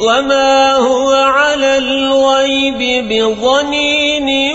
وما هو على الغيب بظنين